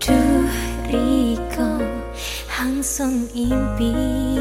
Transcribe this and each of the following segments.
Duh Riko langsung impi Sing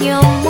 有。